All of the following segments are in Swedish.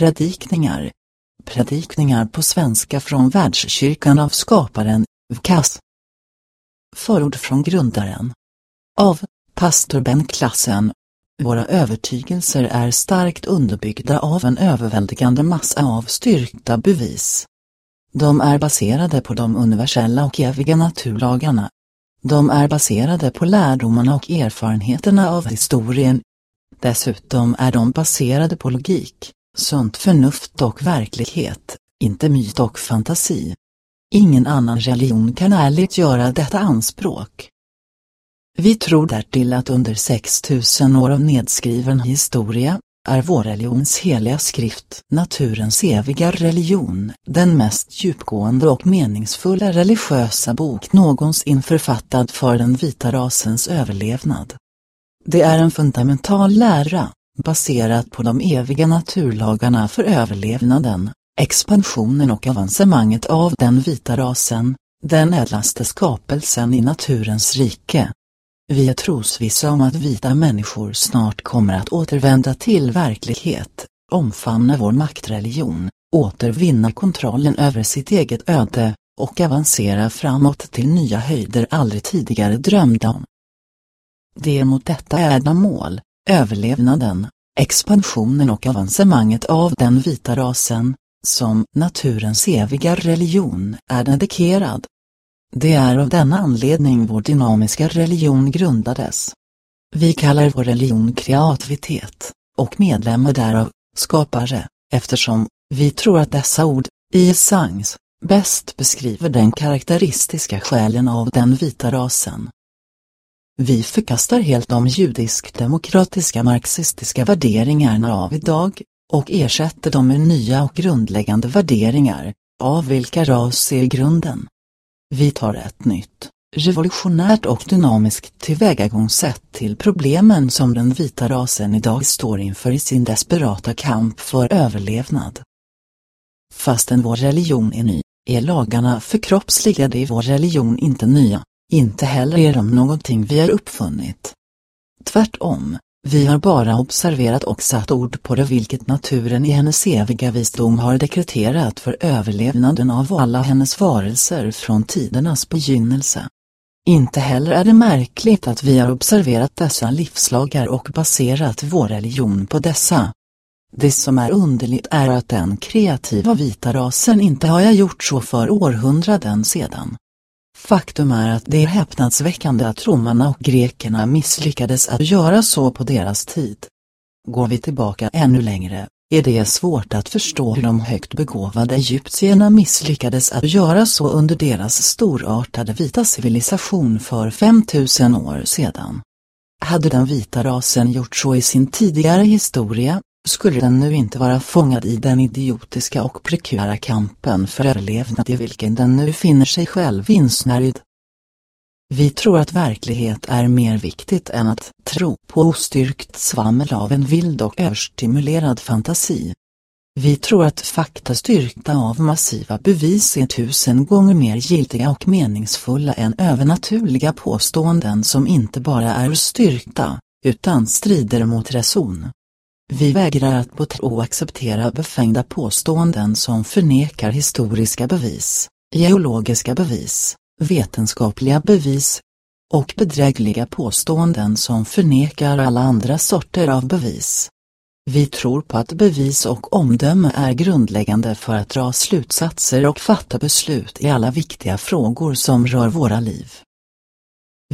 Predikningar. Predikningar på svenska från Världskyrkan av skaparen, VKAS. Förord från grundaren. Av pastor Ben Klassen. Våra övertygelser är starkt underbyggda av en överväldigande massa av styrkta bevis. De är baserade på de universella och eviga naturlagarna. De är baserade på lärdomarna och erfarenheterna av historien. Dessutom är de baserade på logik, sunt förnuft och verklighet, inte myt och fantasi. Ingen annan religion kan ärligt göra detta anspråk. Vi tror därtill att under 6000 år av nedskriven historia, är vår religions heliga skrift, naturens eviga religion, den mest djupgående och meningsfulla religiösa bok någonsin författad för den vita rasens överlevnad. Det är en fundamental lära, baserat på de eviga naturlagarna för överlevnaden, expansionen och avancemanget av den vita rasen, den ädlaste skapelsen i naturens rike. Vi är trosvissa om att vita människor snart kommer att återvända till verklighet, omfamna vår maktreligion, återvinna kontrollen över sitt eget öde, och avancera framåt till nya höjder aldrig tidigare drömda om. Det är mot detta ädla mål, överlevnaden, expansionen och avancemanget av den vita rasen, som naturens eviga religion är dedikerad. Det är av denna anledning vår dynamiska religion grundades. Vi kallar vår religion kreativitet, och medlemmar därav, skapare, eftersom vi tror att dessa ord, i essens, bäst beskriver den karaktäristiska själen av den vita rasen. Vi förkastar helt de judisk-demokratiska marxistiska värderingarna av idag, och ersätter dem med nya och grundläggande värderingar, av vilka ras är grunden. Vi tar ett nytt, revolutionärt och dynamiskt tillvägagångssätt till problemen som den vita rasen idag står inför i sin desperata kamp för överlevnad. Fastän vår religion är ny, är lagarna förkroppsligade i vår religion inte nya, inte heller är de någonting vi har uppfunnit. Tvärtom, vi har bara observerat och satt ord på det vilket naturen i hennes eviga visdom har dekreterat för överlevnaden av alla hennes varelser från tidernas begynnelse. Inte heller är det märkligt att vi har observerat dessa livslagar och baserat vår religion på dessa. Det som är underligt är att den kreativa vita rasen inte har jag gjort så för århundraden sedan. Faktum är att det är häpnadsväckande att romarna och grekerna misslyckades att göra så på deras tid. Går vi tillbaka ännu längre, är det svårt att förstå hur de högt begåvade egyptierna misslyckades att göra så under deras storartade vita civilisation för 5000 år sedan. Hade den vita rasen gjort så i sin tidigare historia, skulle den nu inte vara fångad i den idiotiska och prekära kampen för överlevnad i vilken den nu finner sig själv insnärjd. Vi tror att verklighet är mer viktigt än att tro på ostyrkt svammel av en vild och överstimulerad fantasi. Vi tror att fakta styrkta av massiva bevis är tusen gånger mer giltiga och meningsfulla än övernaturliga påståenden som inte bara är styrkta, utan strider mot reson. Vi vägrar att på tro acceptera befängda påståenden som förnekar historiska bevis, geologiska bevis, vetenskapliga bevis och bedrägliga påståenden som förnekar alla andra sorter av bevis. Vi tror på att bevis och omdöme är grundläggande för att dra slutsatser och fatta beslut i alla viktiga frågor som rör våra liv.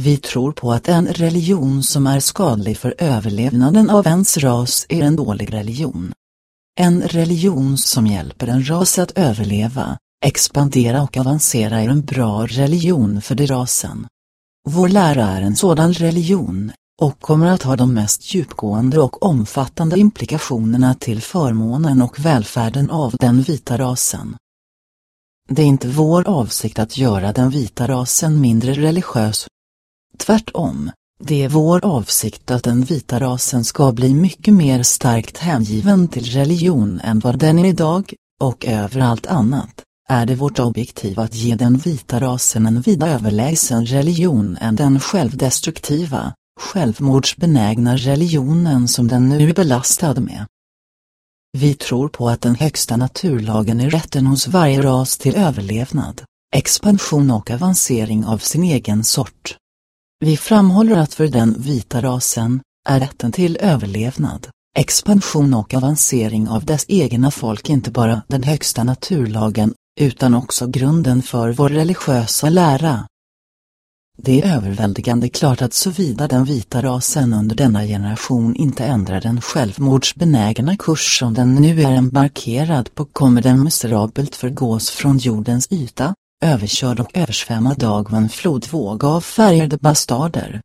Vi tror på att en religion som är skadlig för överlevnaden av ens ras är en dålig religion. En religion som hjälper en ras att överleva, expandera och avancera är en bra religion för de rasen. Vår lära är en sådan religion, och kommer att ha de mest djupgående och omfattande implikationerna till förmånen och välfärden av den vita rasen. Det är inte vår avsikt att göra den vita rasen mindre religiös, Tvärtom, det är vår avsikt att den vita rasen ska bli mycket mer starkt hängiven till religion än vad den är idag, och överallt annat, är det vårt objektiv att ge den vita rasen en vida överlägsen religion än den självdestruktiva, självmordsbenägna religionen som den nu är belastad med. Vi tror på att den högsta naturlagen är rätten hos varje ras till överlevnad, expansion och avancering av sin egen sort. Vi framhåller att för den vita rasen är rätten till överlevnad, expansion och avancering av dess egna folk inte bara den högsta naturlagen, utan också grunden för vår religiösa lära. Det är överväldigande klart att såvida den vita rasen under denna generation inte ändrar den självmordsbenägna kurs som den nu är embarkerad på kommer den miserabelt förgås från jordens yta, överkörd och översvämmad av en flodvåg av färgade bastarder.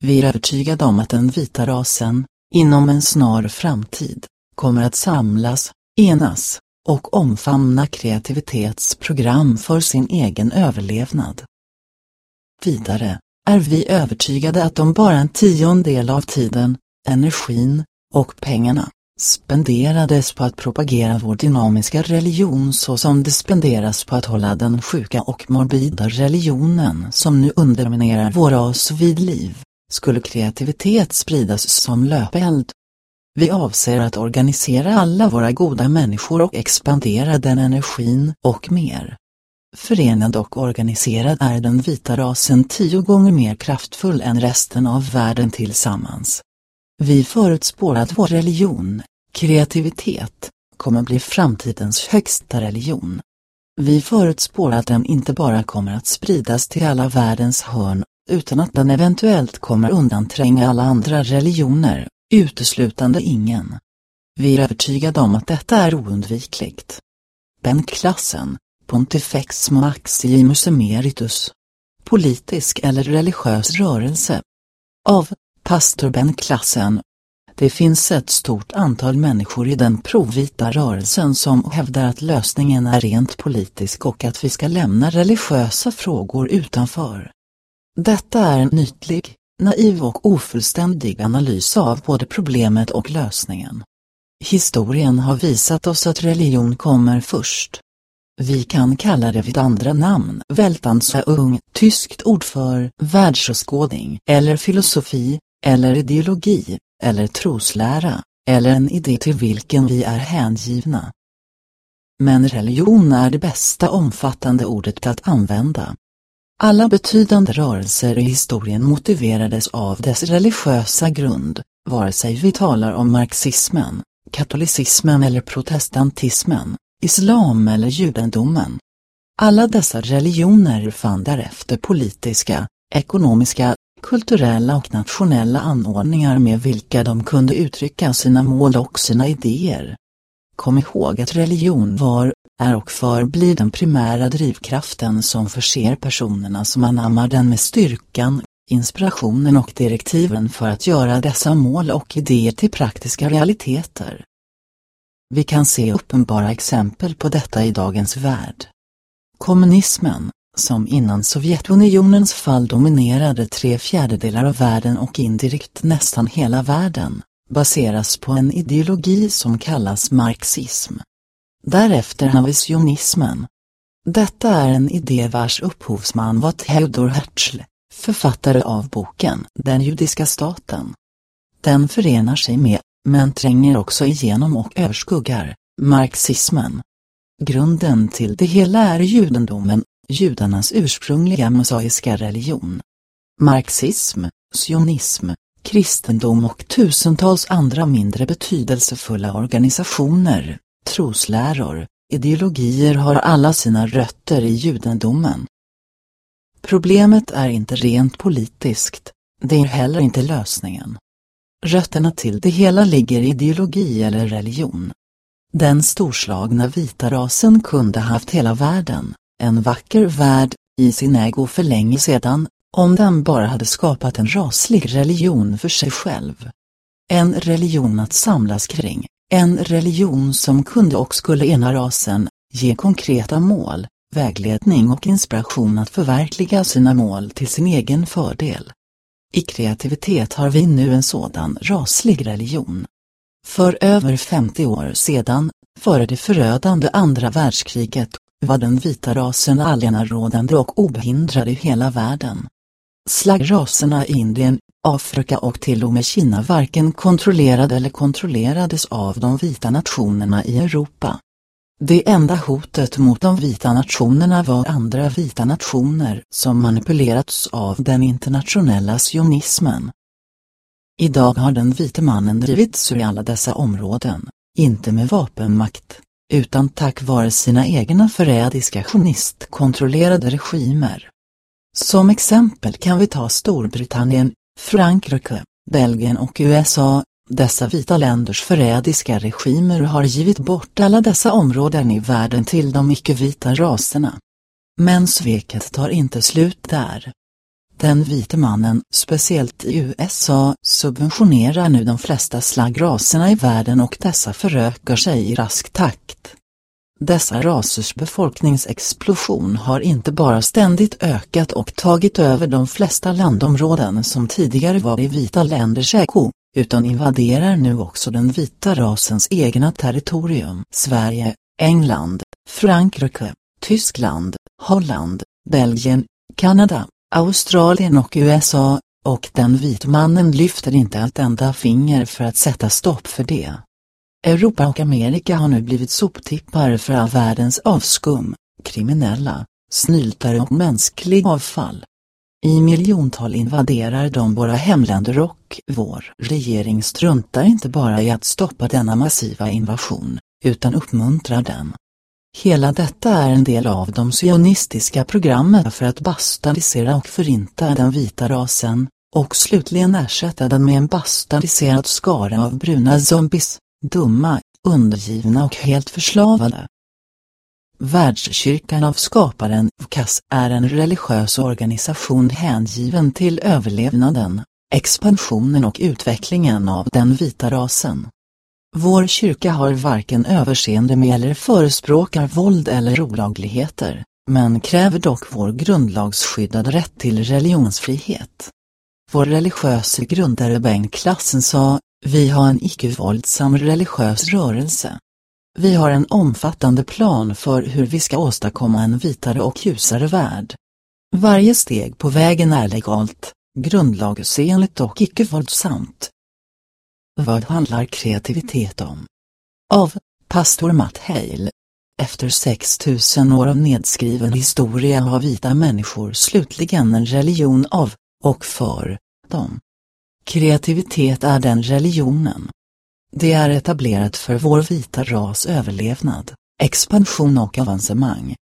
Vi är övertygade om att den vita rasen, inom en snar framtid, kommer att samlas, enas och omfamna kreativitetsprogram för sin egen överlevnad. Vidare är vi övertygade att om bara en tiondel av tiden, energin och pengarna spenderades på att propagera vår dynamiska religion så som det spenderas på att hålla den sjuka och morbida religionen som nu underminerar vår ras vid liv, skulle kreativitet spridas som löpeld. Vi avser att organisera alla våra goda människor och expandera den energin och mer. Förenad och organiserad är den vita rasen tio gånger mer kraftfull än resten av världen tillsammans. Vi förutspår att vår religion, kreativitet, kommer bli framtidens högsta religion. Vi förutspår att den inte bara kommer att spridas till alla världens hörn, utan att den eventuellt kommer undantränga alla andra religioner, uteslutande ingen. Vi är övertygade om att detta är oundvikligt. Ben Klassen, Pontifex Maximus Emeritus. Politisk eller religiös rörelse. Av pastor Ben Klassen. Det finns ett stort antal människor i den provvita rörelsen som hävdar att lösningen är rent politisk och att vi ska lämna religiösa frågor utanför. Detta är en ytlig, naiv och ofullständig analys av både problemet och lösningen. Historien har visat oss att religion kommer först. Vi kan kalla det vid andra namn Weltanschauung, tyskt ord för världsåskådning eller filosofi, eller ideologi, eller troslära, eller en idé till vilken vi är hängivna. Men religion är det bästa omfattande ordet att använda. Alla betydande rörelser i historien motiverades av dess religiösa grund, vare sig vi talar om marxismen, katolicismen eller protestantismen islam eller judendomen. Alla dessa religioner fann därefter politiska, ekonomiska, kulturella och nationella anordningar med vilka de kunde uttrycka sina mål och sina idéer. Kom ihåg att religion var, är och förblir den primära drivkraften som förser personerna som anammar den med styrkan, inspirationen och direktiven för att göra dessa mål och idéer till praktiska realiteter. Vi kan se uppenbara exempel på detta i dagens värld. Kommunismen, som innan Sovjetunionens fall dominerade tre fjärdedelar av världen och indirekt nästan hela världen, baseras på en ideologi som kallas marxism. Därefter har vi sionismen. Detta är en idé vars upphovsman var Theodor Herzl, författare av boken Den judiska staten. Den förenar sig med men tränger också igenom och överskuggar marxismen. Grunden till det hela är judendomen, judarnas ursprungliga mosaiska religion. Marxism, sionism, kristendom och tusentals andra mindre betydelsefulla organisationer, trosläror, ideologier har alla sina rötter i judendomen. Problemet är inte rent politiskt, det är heller inte lösningen. Rötterna till det hela ligger i ideologi eller religion. Den storslagna vita rasen kunde haft hela världen, en vacker värld, i sin ägo för länge sedan, om den bara hade skapat en raslig religion för sig själv. En religion att samlas kring, en religion som kunde och skulle ena rasen, ge konkreta mål, vägledning och inspiration att förverkliga sina mål till sin egen fördel. I kreativitet har vi nu en sådan raslig religion. För över 50 år sedan, före det förödande andra världskriget, var den vita rasen allenarådande och obehindrad i hela världen. Slagraserna i Indien, Afrika och till och med Kina varken kontrollerade eller kontrollerades av de vita nationerna i Europa. Det enda hotet mot de vita nationerna var andra vita nationer som manipulerats av den internationella sionismen. Idag har den vite mannen drivits ur alla dessa områden, inte med vapenmakt, utan tack vare sina egna förrädiska journalistkontrollerade regimer. Som exempel kan vi ta Storbritannien, Frankrike, Belgien och USA, dessa vita länders förrädiska regimer har givit bort alla dessa områden i världen till de icke-vita raserna. Men sveket tar inte slut där. Den vite mannen, speciellt i USA, subventionerar nu de flesta slaggraserna i världen och dessa förökar sig i rask takt. Dessa rasers befolkningsexplosion har inte bara ständigt ökat och tagit över de flesta landområden som tidigare var i vita länders ägo, utan invaderar nu också den vita rasens egna territorium. Sverige, England, Frankrike, Tyskland, Holland, Belgien, Kanada, Australien och USA, och den vitmannen lyfter inte ett enda finger för att sätta stopp för det. Europa och Amerika har nu blivit soptippar för all världens avskum, kriminella, snyltare och mänsklig avfall. I miljontal invaderar de våra hemländer och vår regering struntar inte bara i att stoppa denna massiva invasion, utan uppmuntrar den. Hela detta är en del av de sionistiska programmen för att bastardisera och förinta den vita rasen, och slutligen ersätta den med en bastardiserad skara av bruna zombies, dumma, undergivna och helt förslavade. Världskyrkan av skaparen, VKAS, är en religiös organisation hängiven till överlevnaden, expansionen och utvecklingen av den vita rasen. Vår kyrka har varken överseende med eller förespråkar våld eller olagligheter, men kräver dock vår grundlagsskyddade rätt till religionsfrihet. Vår religiöse grundare Bengt Klassen sa, vi har en icke-våldsam religiös rörelse. Vi har en omfattande plan för hur vi ska åstadkomma en vitare och ljusare värld. Varje steg på vägen är legalt, grundlagsenligt och icke-våldsamt. Vad handlar kreativitet om? Av pastor Matt Hale. Efter 6000 år av nedskriven historia har vita människor slutligen en religion av, och för, dem. Kreativitet är den religionen. Det är etablerat för vår vita ras överlevnad, expansion och avancemang.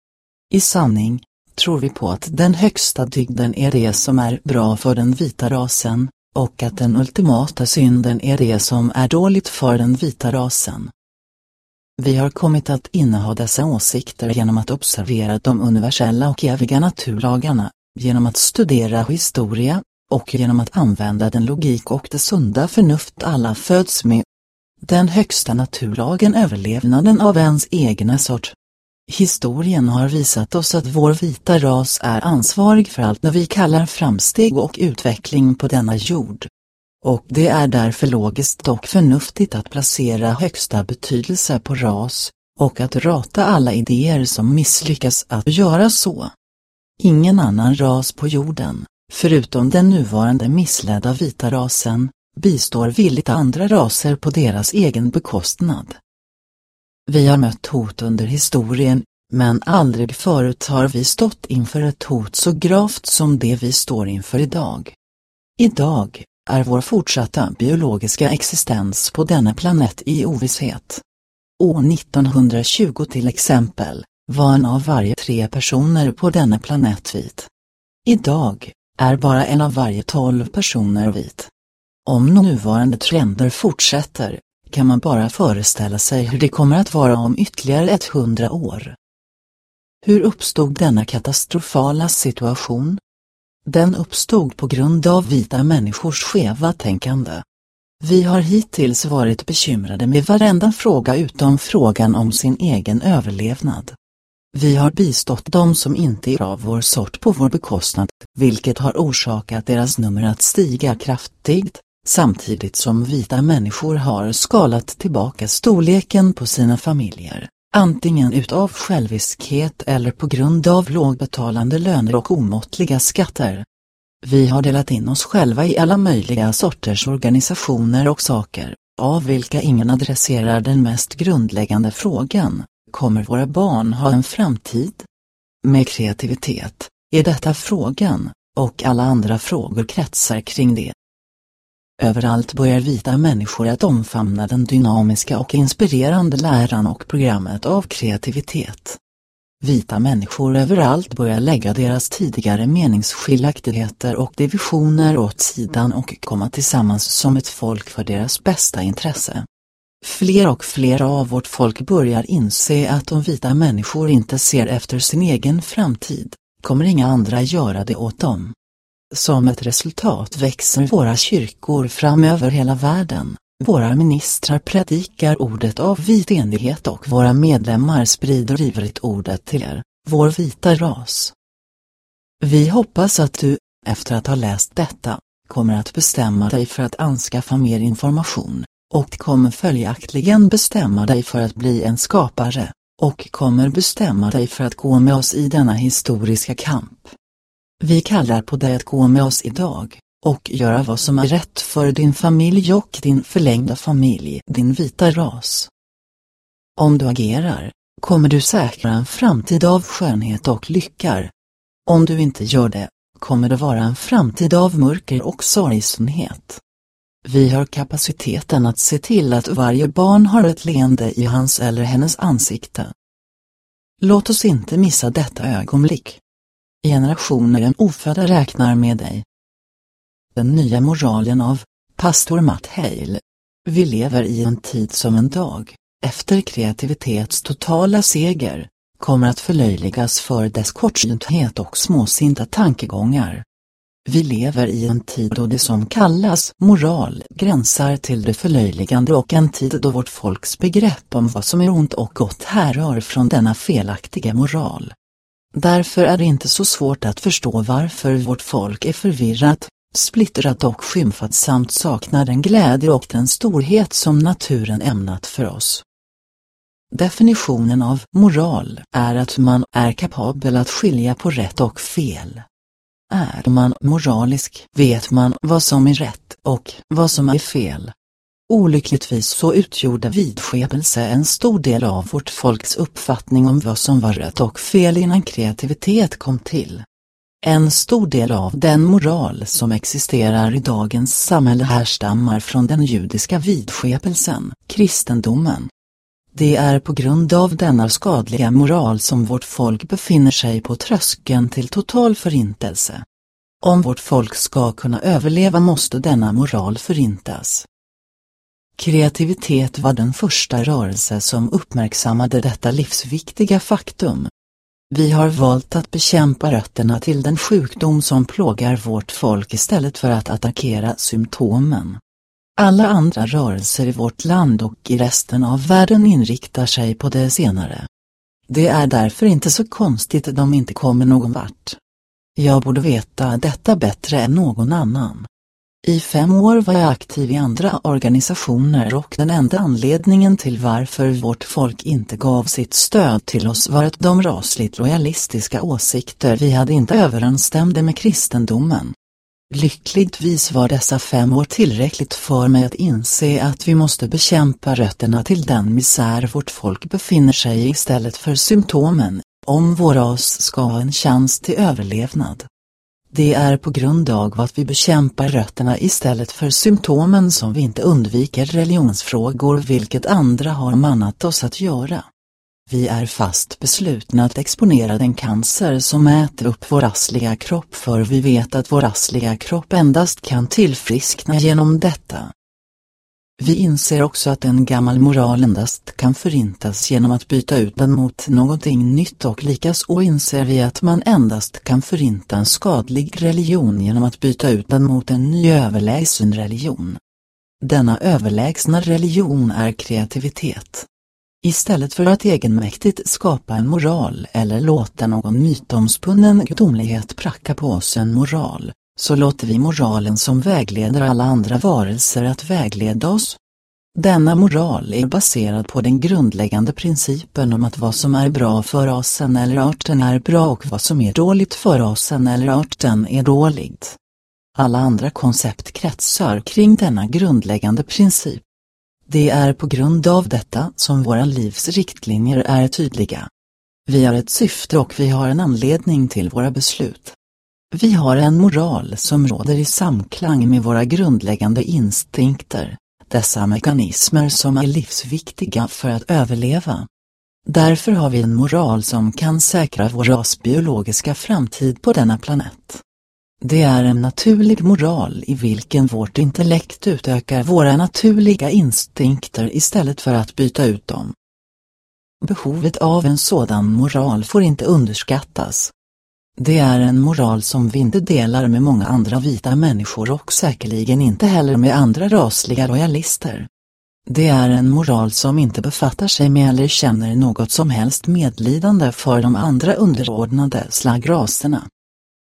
I sanning, tror vi på att den högsta dygden är det som är bra för den vita rasen, och att den ultimata synden är det som är dåligt för den vita rasen. Vi har kommit att inneha dessa åsikter genom att observera de universella och eviga naturlagarna, genom att studera historia, och genom att använda den logik och det sunda förnuft alla föds med. Den högsta naturlagen överlevnaden av ens egna sort. Historien har visat oss att vår vita ras är ansvarig för allt när vi kallar framsteg och utveckling på denna jord. Och det är därför logiskt och förnuftigt att placera högsta betydelse på ras, och att rata alla idéer som misslyckas att göra så. Ingen annan ras på jorden, förutom den nuvarande missledda vita rasen, bistår villigt andra raser på deras egen bekostnad. Vi har mött hot under historien, men aldrig förut har vi stått inför ett hot så gravt som det vi står inför idag. Idag är vår fortsatta biologiska existens på denna planet i ovisshet. År 1920 till exempel, var en av varje tre personer på denna planet vit. Idag är bara en av varje tolv personer vit. Om nuvarande trender fortsätter, kan man bara föreställa sig hur det kommer att vara om ytterligare 100 år. Hur uppstod denna katastrofala situation? Den uppstod på grund av vita människors skeva tänkande. Vi har hittills varit bekymrade med varenda fråga utom frågan om sin egen överlevnad. Vi har bistått de som inte är av vår sort på vår bekostnad, vilket har orsakat deras nummer att stiga kraftigt, samtidigt som vita människor har skalat tillbaka storleken på sina familjer, antingen utav själviskhet eller på grund av lågbetalande löner och omåttliga skatter. Vi har delat in oss själva i alla möjliga sorters organisationer och saker, av vilka ingen adresserar den mest grundläggande frågan, kommer våra barn ha en framtid? Med kreativitet, är detta frågan, och alla andra frågor kretsar kring det. Överallt börjar vita människor att omfamna den dynamiska och inspirerande läran och programmet av kreativitet. Vita människor överallt börjar lägga deras tidigare meningsskiljaktigheter och divisioner åt sidan och komma tillsammans som ett folk för deras bästa intresse. Fler och fler av vårt folk börjar inse att om vita människor inte ser efter sin egen framtid, kommer inga andra göra det åt dem. Som ett resultat växer våra kyrkor fram över hela världen, våra ministrar predikar ordet av vit enighet och våra medlemmar sprider ivrigt ordet till er, vår vita ras. Vi hoppas att du, efter att ha läst detta, kommer att bestämma dig för att anskaffa mer information, och kommer följaktligen bestämma dig för att bli en skapare, och kommer bestämma dig för att gå med oss i denna historiska kamp. Vi kallar på dig att gå med oss idag, och göra vad som är rätt för din familj och din förlängda familj, din vita ras. Om du agerar, kommer du säkra en framtid av skönhet och lyckar. Om du inte gör det, kommer det vara en framtid av mörker och sorgsenhet. Vi har kapaciteten att se till att varje barn har ett leende i hans eller hennes ansikte. Låt oss inte missa detta ögonblick. Generationer ofödda räknar med dig. Den nya moralen av pastor Matt Hale. Vi lever i en tid som en dag, efter kreativitets totala seger, kommer att förlöjligas för dess kortsynthet och småsinta tankegångar. Vi lever i en tid då det som kallas moral gränsar till det förlöjligande och en tid då vårt folks begrepp om vad som är ont och gott härrör från denna felaktiga moral. Därför är det inte så svårt att förstå varför vårt folk är förvirrat, splittrat och skymfat samt saknar den glädje och den storhet som naturen ämnat för oss. Definitionen av moral är att man är kapabel att skilja på rätt och fel. Är man moralisk vet man vad som är rätt och vad som är fel. Olyckligtvis så utgjorde vidskepelse en stor del av vårt folks uppfattning om vad som var rätt och fel innan kreativitet kom till. En stor del av den moral som existerar i dagens samhälle härstammar från den judiska vidskepelsen, kristendomen. Det är på grund av denna skadliga moral som vårt folk befinner sig på tröskeln till total förintelse. Om vårt folk ska kunna överleva måste denna moral förintas. Kreativitet var den första rörelse som uppmärksammade detta livsviktiga faktum. Vi har valt att bekämpa rötterna till den sjukdom som plågar vårt folk istället för att attackera symptomen. Alla andra rörelser i vårt land och i resten av världen inriktar sig på det senare. Det är därför inte så konstigt att de inte kommer någon vart. Jag borde veta detta bättre än någon annan. I fem år var jag aktiv i andra organisationer och den enda anledningen till varför vårt folk inte gav sitt stöd till oss var att de rasligt lojalistiska åsikter vi hade inte överensstämde med kristendomen. Lyckligtvis var dessa fem år tillräckligt för mig att inse att vi måste bekämpa rötterna till den misär vårt folk befinner sig i istället för symptomen, om vår ras ska ha en chans till överlevnad. Det är på grund av att vi bekämpar rötterna istället för symptomen som vi inte undviker religionsfrågor vilket andra har mannat oss att göra. Vi är fast beslutna att exponera den cancer som äter upp vår rassliga kropp för vi vet att vår rassliga kropp endast kan tillfriskna genom detta. Vi inser också att en gammal moral endast kan förintas genom att byta ut den mot någonting nytt och likaså inser vi att man endast kan förinta en skadlig religion genom att byta ut den mot en ny överlägsen religion. Denna överlägsna religion är kreativitet. Istället för att egenmäktigt skapa en moral eller låta någon mytomspunnen gudomlighet pracka på oss en moral, så låter vi moralen som vägleder alla andra varelser att vägleda oss. Denna moral är baserad på den grundläggande principen om att vad som är bra för rasen eller arten är bra och vad som är dåligt för rasen eller arten är dåligt. Alla andra koncept kretsar kring denna grundläggande princip. Det är på grund av detta som våra livs riktlinjer är tydliga. Vi har ett syfte och vi har en anledning till våra beslut. Vi har en moral som råder i samklang med våra grundläggande instinkter, dessa mekanismer som är livsviktiga för att överleva. Därför har vi en moral som kan säkra vår rasbiologiska framtid på denna planet. Det är en naturlig moral i vilken vårt intellekt utökar våra naturliga instinkter istället för att byta ut dem. Behovet av en sådan moral får inte underskattas. Det är en moral som vi inte delar med många andra vita människor och säkerligen inte heller med andra rasliga lojalister. Det är en moral som inte befattar sig med eller känner något som helst medlidande för de andra underordnade slagraserna.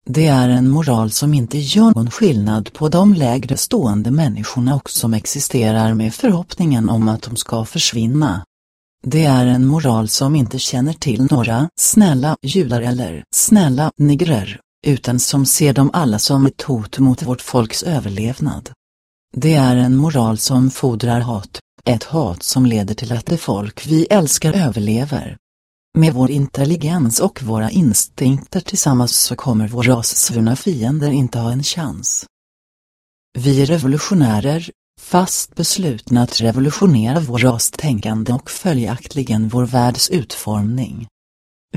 Det är en moral som inte gör någon skillnad på de lägre stående människorna och som existerar med förhoppningen om att de ska försvinna. Det är en moral som inte känner till några snälla judar eller snälla nigrer, utan som ser dem alla som ett hot mot vårt folks överlevnad. Det är en moral som fodrar hat, ett hat som leder till att det folk vi älskar överlever. Med vår intelligens och våra instinkter tillsammans så kommer vår rassvurna fiender inte ha en chans. Vi är revolutionärer, fast beslutna att revolutionera vår rastänkande och följaktligen vår världs utformning.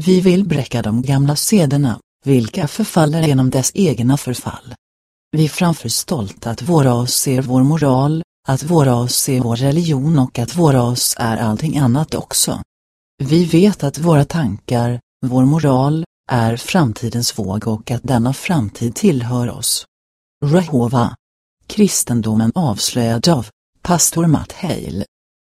Vi vill bräcka de gamla sederna, vilka förfaller genom dess egna förfall. Vi framför stolt att vår ras är vår moral, att vår ras är vår religion och att vår ras är allting annat också. Vi vet att våra tankar, vår moral, är framtidens våg och att denna framtid tillhör oss. Rehova. Kristendomen avslöjad av pastor Matt Hale.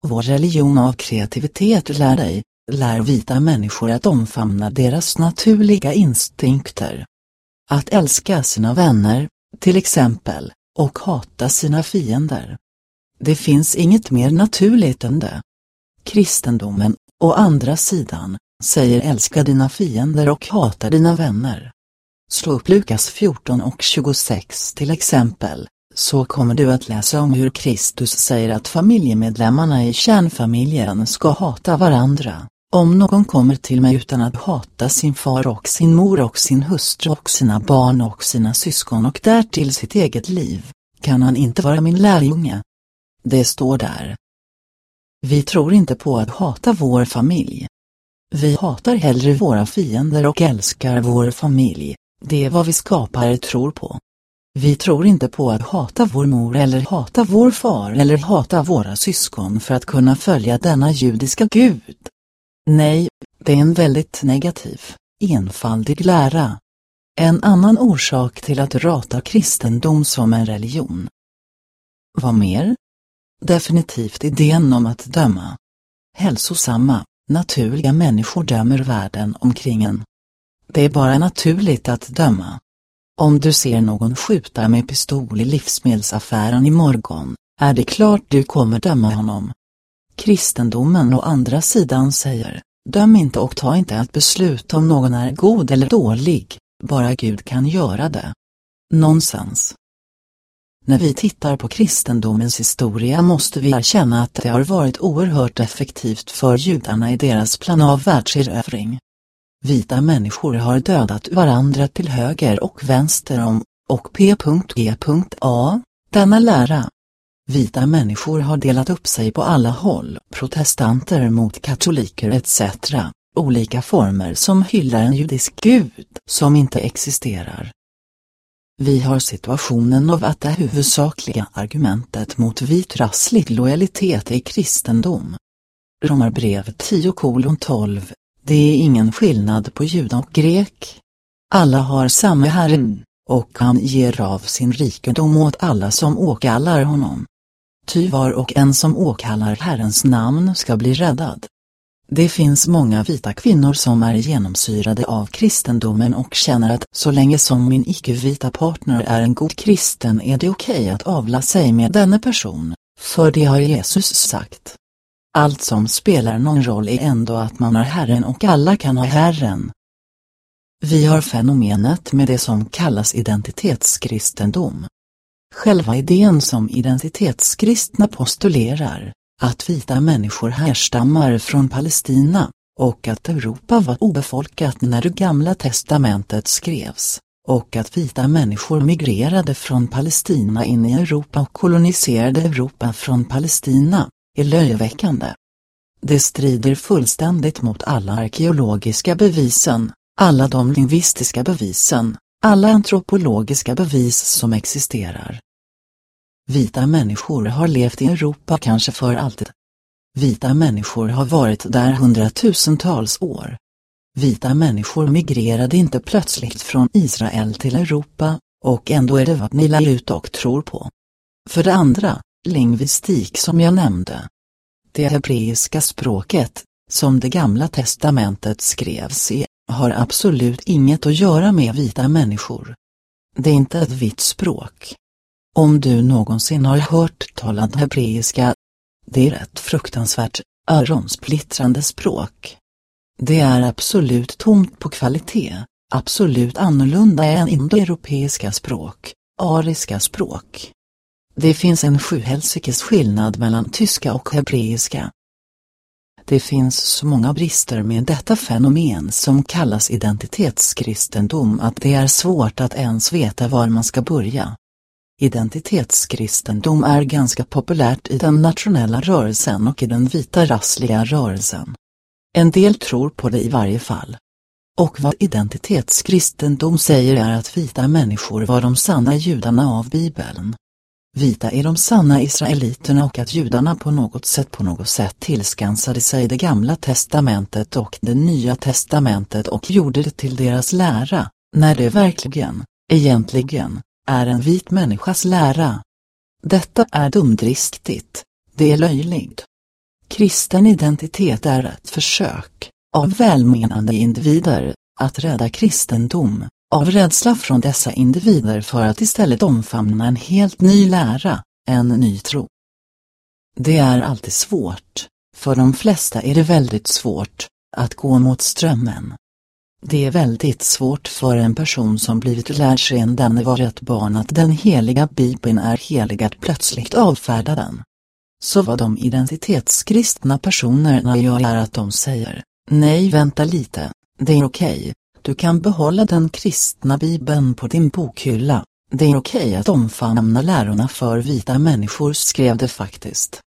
Vår religion av kreativitet lär dig, lär vita människor att omfamna deras naturliga instinkter. Att älska sina vänner, till exempel, och hata sina fiender. Det finns inget mer naturligt än det. Kristendomen, å andra sidan, säger älska dina fiender och hata dina vänner. Slå upp Lukas 14 och 26 till exempel, så kommer du att läsa om hur Kristus säger att familjemedlemmarna i kärnfamiljen ska hata varandra. Om någon kommer till mig utan att hata sin far och sin mor och sin hustru och sina barn och sina syskon och därtill sitt eget liv, kan han inte vara min lärjunge. Det står där. Vi tror inte på att hata vår familj. Vi hatar hellre våra fiender och älskar vår familj, det är vad vi skapare tror på. Vi tror inte på att hata vår mor eller hata vår far eller hata våra syskon för att kunna följa denna judiska gud. Nej, det är en väldigt negativ, enfaldig lära. En annan orsak till att rata kristendom som en religion. Vad mer? Definitivt idén om att döma. Hälsosamma, naturliga människor dömer världen omkring en. Det är bara naturligt att döma. Om du ser någon skjuta med pistol i livsmedelsaffären imorgon, är det klart du kommer döma honom. Kristendomen å andra sidan säger, döm inte och ta inte ett beslut om någon är god eller dålig, bara Gud kan göra det. Nonsens. När vi tittar på kristendomens historia måste vi erkänna att det har varit oerhört effektivt för judarna i deras plan av världserövring. Vita människor har dödat varandra till höger och vänster om, och p.g.a, denna lära. Vita människor har delat upp sig på alla håll, protestanter mot katoliker etc. Olika former som hyllar en judisk gud, som inte existerar. Vi har situationen av att det huvudsakliga argumentet mot vitrasslig lojalitet är kristendom. Romarbrevet 10 12 det är ingen skillnad på juda och grek. Alla har samma Herren, och han ger av sin rikedom åt alla som åkallar honom. Ty var och en som åkallar Herrens namn ska bli räddad. Det finns många vita kvinnor som är genomsyrade av kristendomen och känner att så länge som min icke-vita partner är en god kristen är det okej okay att avla sig med denne person, för det har Jesus sagt. Allt som spelar någon roll är ändå att man har Herren och alla kan ha Herren. Vi har fenomenet med det som kallas identitetskristendom, Själva idén som identitetskristna postulerar, att vita människor härstammar från Palestina, och att Europa var obefolkat när det gamla testamentet skrevs, och att vita människor migrerade från Palestina in i Europa och koloniserade Europa från Palestina, är löjeväckande. Det strider fullständigt mot alla arkeologiska bevisen, alla de lingvistiska bevisen, alla antropologiska bevis som existerar. Vita människor har levt i Europa kanske för alltid. Vita människor har varit där hundratusentals år. Vita människor migrerade inte plötsligt från Israel till Europa, och ändå är det vad ni lär ut och tror på. För det andra, lingvistik som jag nämnde. Det hebreiska språket, som det gamla testamentet skrevs i, har absolut inget att göra med vita människor. Det är inte ett vitt språk. Om du någonsin har hört talad hebreiska, det är ett fruktansvärt, öronsplittrande språk. Det är absolut tomt på kvalitet, absolut annorlunda än indoeuropeiska språk, ariska språk. Det finns en sjuhelsikes skillnad mellan tyska och hebreiska. Det finns så många brister med detta fenomen som kallas identitetskristendom att det är svårt att ens veta var man ska börja. Identitetskristendom är ganska populärt i den nationella rörelsen och i den vita rassliga rörelsen. En del tror på det i varje fall. Och vad identitetskristendom säger är att vita människor var de sanna judarna av Bibeln. Vita är de sanna israeliterna och att judarna på något sätt på något sätt tillskansade sig det gamla testamentet och det nya testamentet och gjorde det till deras lära, när det verkligen, egentligen, är en vit människas lära. Detta är dumdristigt, det är löjligt. Kristen identitet är ett försök, av välmenande individer, att rädda kristendom, av rädsla från dessa individer för att istället omfamna en helt ny lära, en ny tro. Det är alltid svårt, för de flesta är det väldigt svårt, att gå mot strömmen. Det är väldigt svårt för en person som blivit lärd sedan den var ett barn att den heliga bibeln är helig att plötsligt avfärda den. Så vad de identitetskristna personerna gör är att de säger, nej vänta lite, det är okej, okay du kan behålla den kristna bibeln på din bokhylla, det är okej okay att omfamna lärorna för vita människor skrev det faktiskt.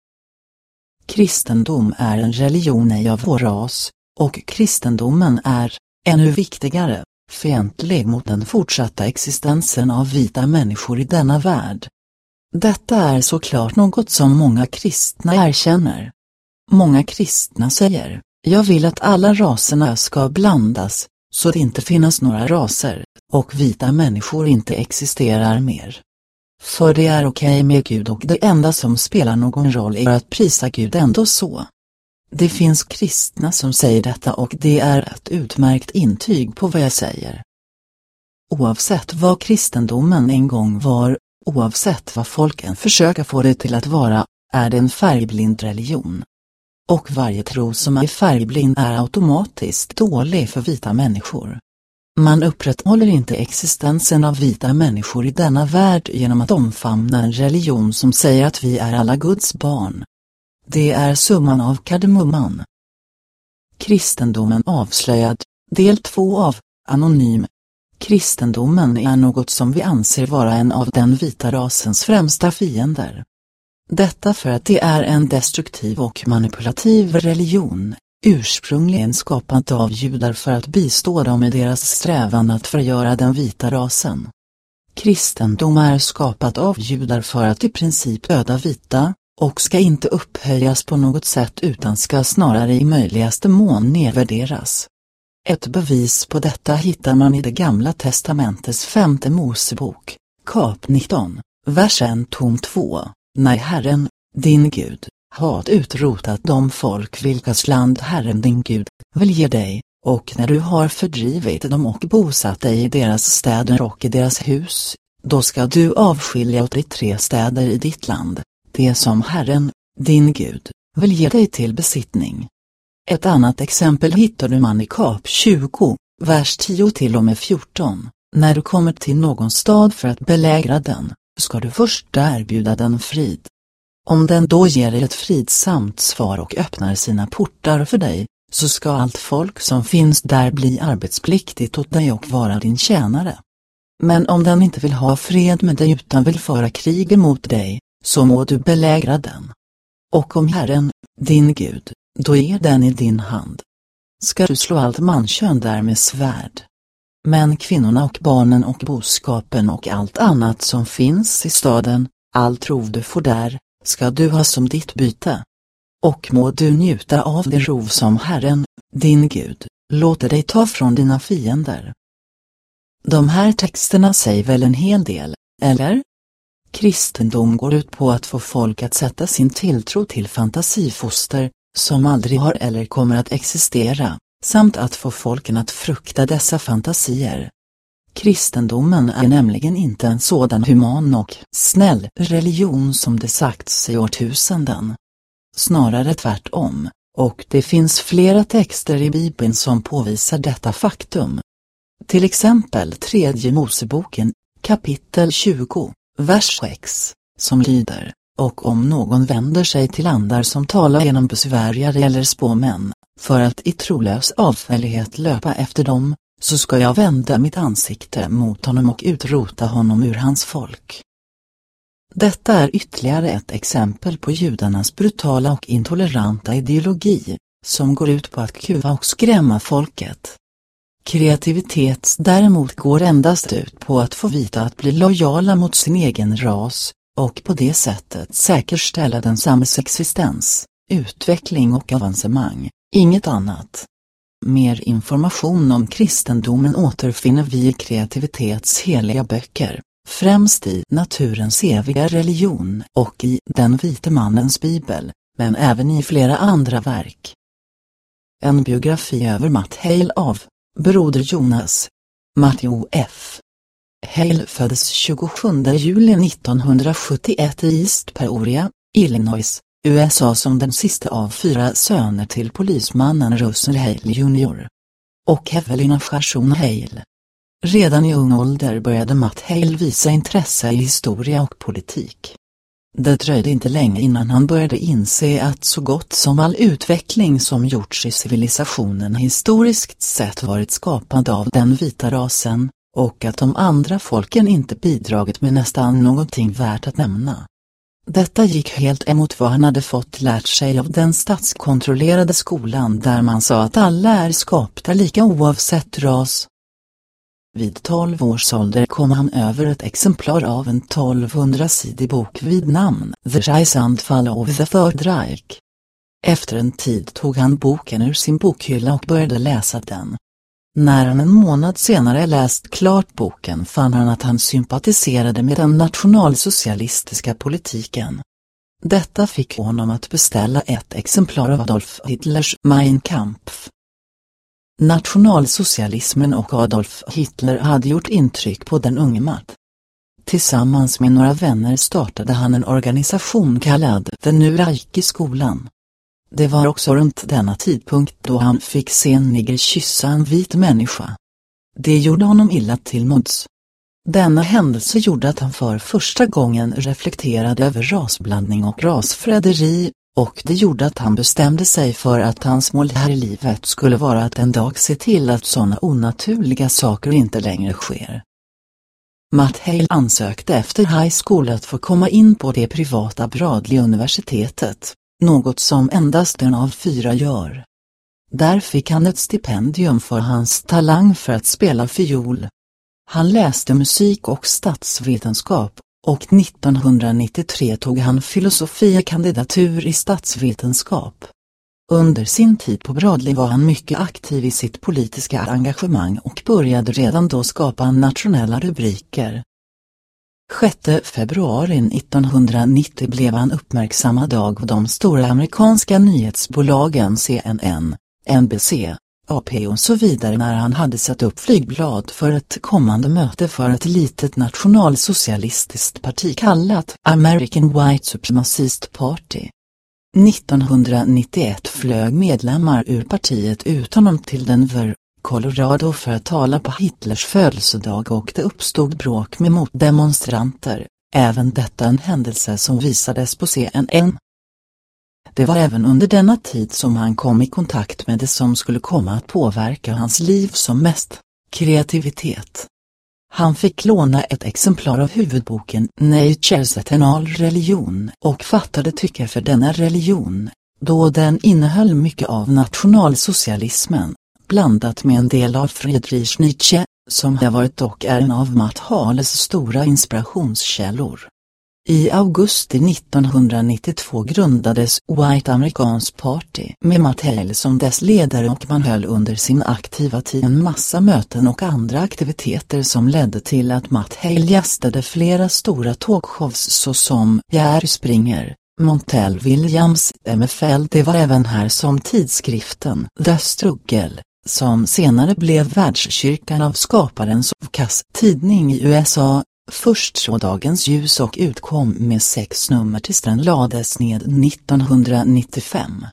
Kristendom är en religion ej av vår ras, och kristendomen är, ännu viktigare, fientlig mot den fortsatta existensen av vita människor i denna värld. Detta är såklart något som många kristna erkänner. Många kristna säger, jag vill att alla raserna ska blandas, så det inte finns några raser, och vita människor inte existerar mer. För det är okej okay med Gud och det enda som spelar någon roll är att prisa Gud ändå så. Det finns kristna som säger detta och det är ett utmärkt intyg på vad jag säger. Oavsett vad kristendomen en gång var, oavsett vad folken försöker få det till att vara, är det en färgblind religion. Och varje tro som är färgblind är automatiskt dålig för vita människor. Man upprätthåller inte existensen av vita människor i denna värld genom att omfamna en religion som säger att vi är alla Guds barn. Det är summan av kardemumman. Kristendomen avslöjad, del 2 av Anonym. Kristendomen är något som vi anser vara en av den vita rasens främsta fiender. Detta för att det är en destruktiv och manipulativ religion, ursprungligen skapad av judar för att bistå dem i deras strävan att förgöra den vita rasen. Kristendom är skapat av judar för att i princip döda vita, och ska inte upphöjas på något sätt utan ska snarare i möjligaste mån nedvärderas. Ett bevis på detta hittar man i det gamla testamentets femte Mosebok, kap 19, vers 1 tom 2, när Herren, din Gud, har utrotat de folk vilkas land Herren din Gud vill ge dig, och när du har fördrivit dem och bosatt dig i deras städer och i deras hus, då ska du avskilja åt de tre städer i ditt land, det som Herren, din Gud, vill ge dig till besittning. Ett annat exempel hittar du man i kap 20, vers 10 till och med 14. När du kommer till någon stad för att belägra den, ska du först erbjuda den frid. Om den då ger dig ett fridsamt svar och öppnar sina portar för dig, så ska allt folk som finns där bli arbetspliktigt åt dig och vara din tjänare. Men om den inte vill ha fred med dig utan vill föra krig emot dig, så må du belägra den. Och om Herren, din Gud, då ger den i din hand. Ska du slå allt mankön där med svärd. Men kvinnorna och barnen och boskapen och allt annat som finns i staden, allt rov du får där, ska du ha som ditt byte. Och må du njuta av det rov som Herren, din Gud, låter dig ta från dina fiender. De här texterna säger väl en hel del, eller? Kristendom går ut på att få folk att sätta sin tilltro till fantasifoster, som aldrig har eller kommer att existera, samt att få folken att frukta dessa fantasier. Kristendomen är nämligen inte en sådan human och snäll religion som det sagts i årtusenden. Snarare tvärtom, och det finns flera texter i Bibeln som påvisar detta faktum. Till exempel tredje Moseboken, kapitel 20, vers 6, som lyder, och om någon vänder sig till andar som talar genom besvärjare eller spåmän, för att i trolös avfällighet löpa efter dem, så ska jag vända mitt ansikte mot honom och utrota honom ur hans folk. Detta är ytterligare ett exempel på judarnas brutala och intoleranta ideologi, som går ut på att kuva och skrämma folket. Kreativitet däremot går endast ut på att få vita att bli lojala mot sin egen ras, och på det sättet säkerställa den samhällsexistens, utveckling och avancemang, inget annat. Mer information om kristendomen återfinner vi i kreativitets heliga böcker, främst i Naturens eviga religion och i Den vite mannens bibel, men även i flera andra verk. En biografi över Matt Hale av Broder Jonas Matteo F. Hale föddes 27 juli 1971 i East Peoria, Illinois, USA som den sista av fyra söner till polismannen Russell Hale Jr. och Evelina Gershon Hale. Redan i ung ålder började Matt Hale visa intresse i historia och politik. Det dröjde inte länge innan han började inse att så gott som all utveckling som gjorts i civilisationen historiskt sett varit skapad av den vita rasen, och att de andra folken inte bidragit med nästan någonting värt att nämna. Detta gick helt emot vad han hade fått lärt sig av den statskontrollerade skolan där man sa att alla är skapta lika oavsett ras. Vid 12 års ålder kom han över ett exemplar av en 1200-sidig bok vid namn The Rise and Fall of the Third Reich. Efter en tid tog han boken ur sin bokhylla och började läsa den. När han en månad senare läst klart boken fann han att han sympatiserade med den nationalsocialistiska politiken. Detta fick honom att beställa ett exemplar av Adolf Hitlers Mein Kampf. Nationalsocialismen och Adolf Hitler hade gjort intryck på den unge Matt. Tillsammans med några vänner startade han en organisation kallad Den Uraiki skolan. Det var också runt denna tidpunkt då han fick se en nigger kyssa en vit människa. Det gjorde honom illa till mods. Denna händelse gjorde att han för första gången reflekterade över rasblandning och rasfräderi, och det gjorde att han bestämde sig för att hans mål här i livet skulle vara att en dag se till att sådana onaturliga saker inte längre sker. Matt Hale ansökte efter high school att få komma in på det privata Bradley-universitetet, något som endast en av fyra gör. Där fick han ett stipendium för hans talang för att spela fiol. Han läste musik och statsvetenskap, och 1993 tog han filosofie-kandidatur i statsvetenskap. Under sin tid på Bradley var han mycket aktiv i sitt politiska engagemang och började redan då skapa nationella rubriker. 6 februari 1990 blev han uppmärksammad av de stora amerikanska nyhetsbolagen CNN, NBC, AP och så vidare när han hade satt upp flygblad för ett kommande möte för ett litet nationalsocialistiskt parti kallat American White Supremacist Party. 1991 flög medlemmar ur partiet ut honom till Denver, Colorado för att tala på Hitlers födelsedag och det uppstod bråk med motdemonstranter, även detta en händelse som visades på CNN. Det var även under denna tid som han kom i kontakt med det som skulle komma att påverka hans liv som mest, kreativitet. Han fick låna ett exemplar av huvudboken Nature's Eternal Religion och fattade tycke för denna religion, då den innehöll mycket av nationalsocialismen, blandat med en del av Friedrich Nietzsche, som har varit och är en av Matt Hales stora inspirationskällor. I augusti 1992 grundades White Americans Party med Matt Hale som dess ledare och man höll under sin aktiva tid en massa möten och andra aktiviteter som ledde till att Matt Hale gästade flera stora talkshows såsom Jerry Springer, Montel Williams, MFL. Det var även här som tidskriften The Struggle, som senare blev världskyrkan av skaparens Kass tidning i USA, först så dagens ljus och utkom med sex nummer tills den lades ned 1995.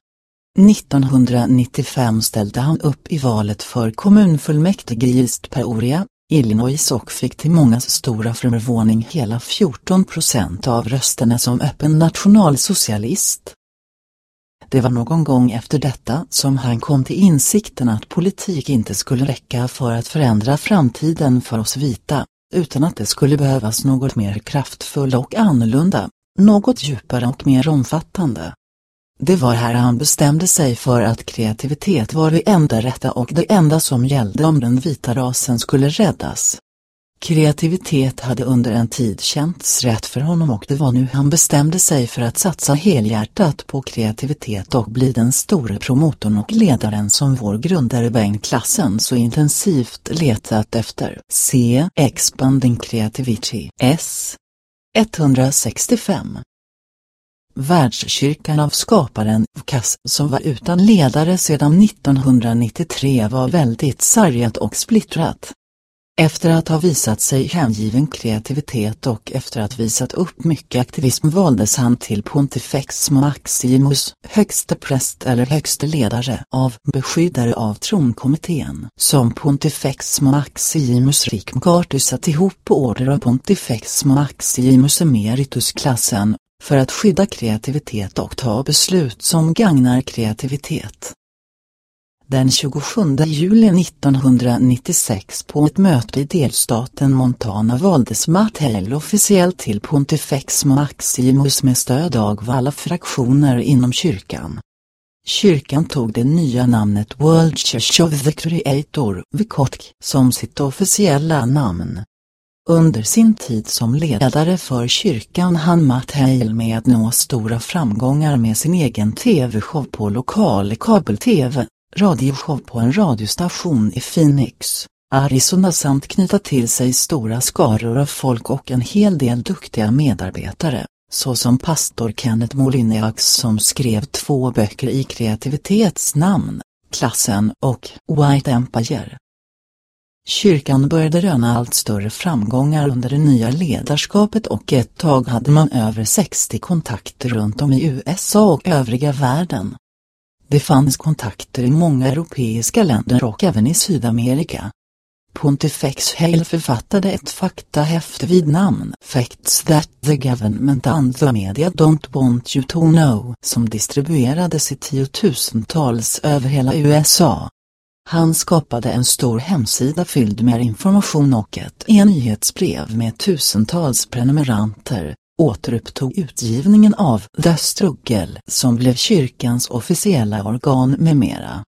1995 ställde han upp i valet för kommunfullmäktige i East Peoria, Illinois och fick till mångas stora förvåning hela 14 procent av rösterna som öppen nationalsocialist. Det var någon gång efter detta som han kom till insikten att politik inte skulle räcka för att förändra framtiden för oss vita, utan att det skulle behövas något mer kraftfull och annorlunda, något djupare och mer omfattande. Det var här han bestämde sig för att kreativitet var det enda rätta och det enda som gällde om den vita rasen skulle räddas. Kreativitet hade under en tid känts rätt för honom och det var nu han bestämde sig för att satsa helhjärtat på kreativitet och bli den store promotorn och ledaren som vår grundare Bengt Klassen så intensivt letat efter. Se, Expanding Creativity S. 165 Världskyrkan av skaparen Kass som var utan ledare sedan 1993 var väldigt sargat och splittrat. Efter att ha visat sig hängiven kreativitet och efter att visat upp mycket aktivism valdes han till Pontifex Maximus, högste präst eller högste ledare av beskyddare av tronkommittén, som Pontifex Maximus Ricmgartus satt ihop på order av Pontifex Maximus Emeritus-klassen, för att skydda kreativitet och ta beslut som gagnar kreativitet. Den 27 juli 1996 på ett möte i delstaten Montana valdes Matt officiellt till Pontifex Maximus med stöd av alla fraktioner inom kyrkan. Kyrkan tog det nya namnet World Church of the Creator, Vikotk som sitt officiella namn. Under sin tid som ledare för kyrkan hann Matt Hale med att nå stora framgångar med sin egen tv-show på lokal kabel-tv, radioshow på en radiostation i Phoenix, Arizona samt knyta till sig stora skaror av folk och en hel del duktiga medarbetare, såsom pastor Kenneth Moliniax som skrev två böcker i kreativitets namn, Klassen och White Empire. Kyrkan började röna allt större framgångar under det nya ledarskapet och ett tag hade man över 60 kontakter runt om i USA och övriga världen. Det fanns kontakter i många europeiska länder och även i Sydamerika. Pontifex Hale författade ett faktahäfte vid namn Facts that the government and the media don't want you to know som distribuerades i tiotusentals över hela USA. Han skapade en stor hemsida fylld med information och ett e-nyhetsbrev med tusentals prenumeranter, återupptog utgivningen av The Struggle som blev kyrkans officiella organ med mera.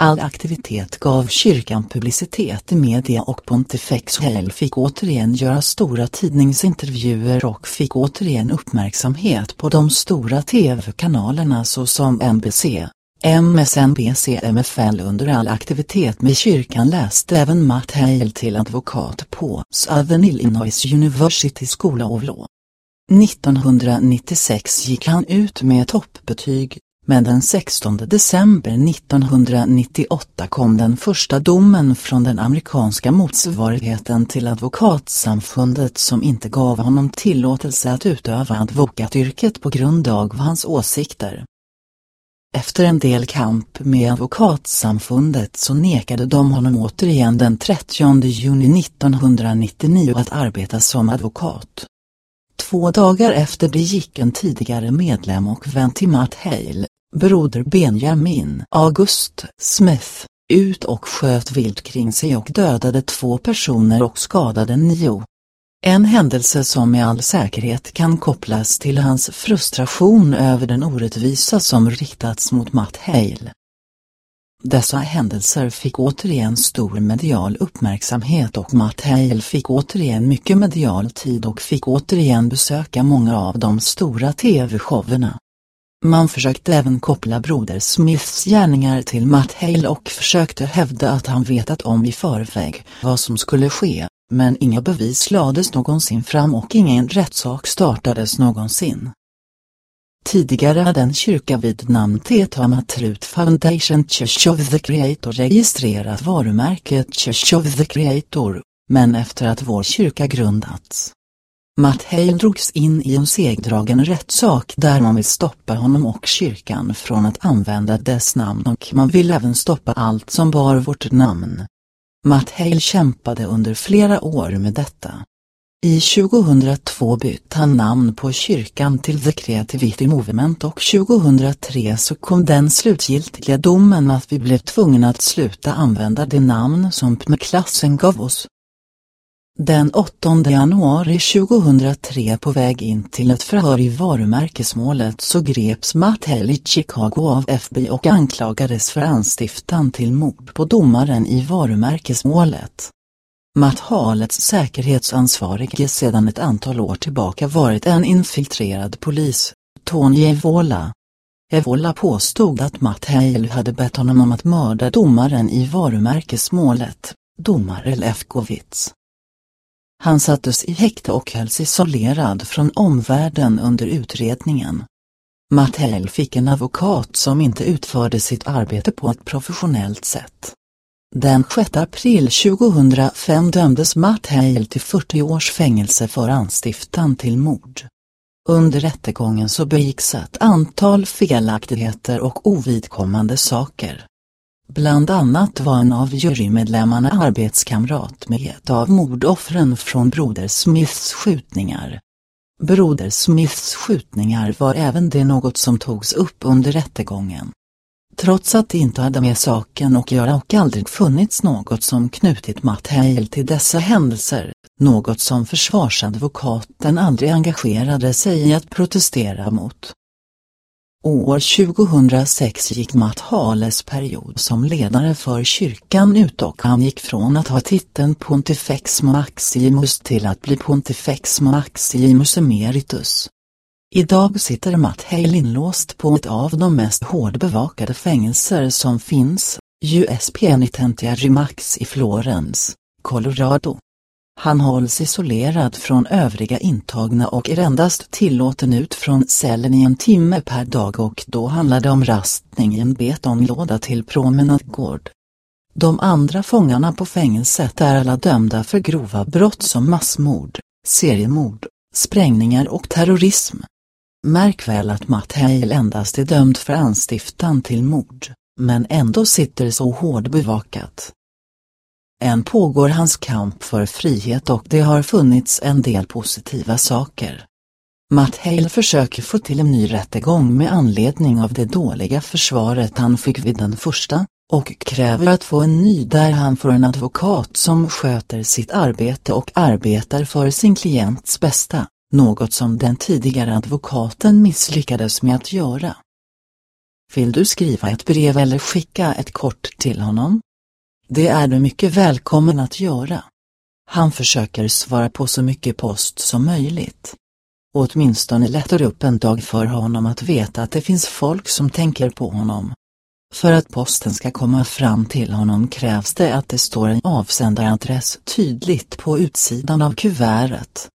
All aktivitet gav kyrkan publicitet i media och Pontifex Hale fick återigen göra stora tidningsintervjuer och fick återigen uppmärksamhet på de stora tv-kanalerna såsom NBC, MSNBC MFL under all aktivitet med kyrkan läste även Matt Hale till advokat på Southern Illinois University School of Law. 1996 gick han ut med toppbetyg, men den 16 december 1998 kom den första domen från den amerikanska motsvarigheten till advokatsamfundet som inte gav honom tillåtelse att utöva advokatyrket på grund av hans åsikter. Efter en del kamp med advokatsamfundet så nekade de honom återigen den 30 juni 1999 att arbeta som advokat. Två dagar efter det gick en tidigare medlem och vän till Matt Hale, broder Benjamin August Smith, ut och sköt vilt kring sig och dödade två personer och skadade nio. En händelse som med all säkerhet kan kopplas till hans frustration över den orättvisa som riktats mot Matt Hale. Dessa händelser fick återigen stor medial uppmärksamhet och Matt Hale fick återigen mycket medial tid och fick återigen besöka många av de stora tv-showerna. Man försökte även koppla broder Smiths gärningar till Matt Hale och försökte hävda att han vetat om i förväg vad som skulle ske, men inga bevis lades någonsin fram och ingen rättssak startades någonsin. Tidigare hade en kyrka vid namn Tetama Truth Foundation Church of the Creator registrerat varumärket Church of the Creator, men efter att vår kyrka grundats. Matt Hale drogs in i en segdragen rättssak där man vill stoppa honom och kyrkan från att använda dess namn och man vill även stoppa allt som bar vårt namn. Matt Hale kämpade under flera år med detta. I 2002 bytte han namn på kyrkan till The Creativity Movement och 2003 så kom den slutgiltiga domen att vi blev tvungna att sluta använda det namn som PME-klassen gav oss. Den 8 januari 2003 på väg in till ett förhör i varumärkesmålet så greps Matt Hell i Chicago av FBI och anklagades för anstiftan till mord på domaren i varumärkesmålet. Matt Halets säkerhetsansvarige sedan ett antal år tillbaka varit en infiltrerad polis, Tony Evola. Evola påstod att Matt Hale hade bett honom om att mörda domaren i varumärkesmålet, domare Lefkowitz. Han sattes i häkte och hölls isolerad från omvärlden under utredningen. Matt Hale fick en advokat som inte utförde sitt arbete på ett professionellt sätt. Den 6 april 2005 dömdes Matt Hale till 40 års fängelse för anstiftan till mord. Under rättegången så begicks ett antal felaktigheter och ovidkommande saker. Bland annat var en av jurymedlemmarna arbetskamrat med ett av mordoffren från Broder Smiths skjutningar. Broder Smiths skjutningar var även det något som togs upp under rättegången. Trots att det inte hade med saken att göra och aldrig funnits något som knutit Matt Hale till dessa händelser, något som försvarsadvokaten aldrig engagerade sig i att protestera mot. År 2006 gick Matt Hales period som ledare för kyrkan ut och han gick från att ha titeln Pontifex Maximus till att bli Pontifex Maximus Emeritus. Idag sitter Matt Hale inlåst på ett av de mest hårdbevakade fängelser som finns, US Penitentiary Max i Florens, Colorado. Han hålls isolerad från övriga intagna och är endast tillåten ut från cellen i en timme per dag och då handlar det om rastning i en betonglåda till promenadgård. De andra fångarna på fängelset är alla dömda för grova brott som massmord, seriemord, sprängningar och terrorism. Märk väl att Matt Hale endast är dömd för anstiftan till mord, men ändå sitter så hårdbevakat. Än pågår hans kamp för frihet och det har funnits en del positiva saker. Matt Hale försöker få till en ny rättegång med anledning av det dåliga försvaret han fick vid den första, och kräver att få en ny där han får en advokat som sköter sitt arbete och arbetar för sin klients bästa, något som den tidigare advokaten misslyckades med att göra. Vill du skriva ett brev eller skicka ett kort till honom? Det är du mycket välkommen att göra. Han försöker svara på så mycket post som möjligt. Åtminstone lättar upp en dag för honom att veta att det finns folk som tänker på honom. För att posten ska komma fram till honom krävs det att det står en avsändaradress tydligt på utsidan av kuvertet.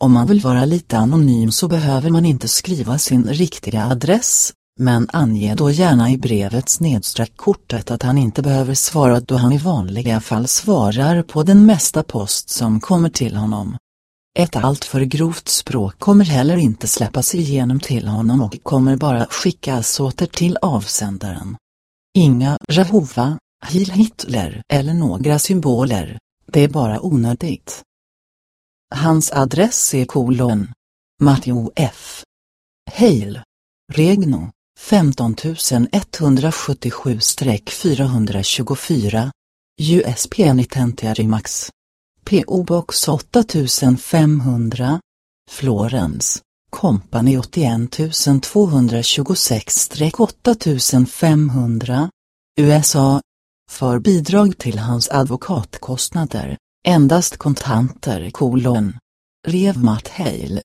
Om man vill vara lite anonym så behöver man inte skriva sin riktiga adress, men ange då gärna i brevets nedstreckkortet att han inte behöver svara då han i vanliga fall svarar på den mesta post som kommer till honom. Ett alltför grovt språk kommer heller inte släppas igenom till honom och kommer bara skickas åter till avsändaren. Inga Jehova, Heil Hitler eller några symboler, det är bara onödigt. Hans adress är kolon Matteo F. Hale. Regno, 15177-424, USPN Itentiarimax. PO Box 8500, Florens, Company 81226-8500, USA. För bidrag till hans advokatkostnader, endast kontanter kolon. Rev Matt Hale.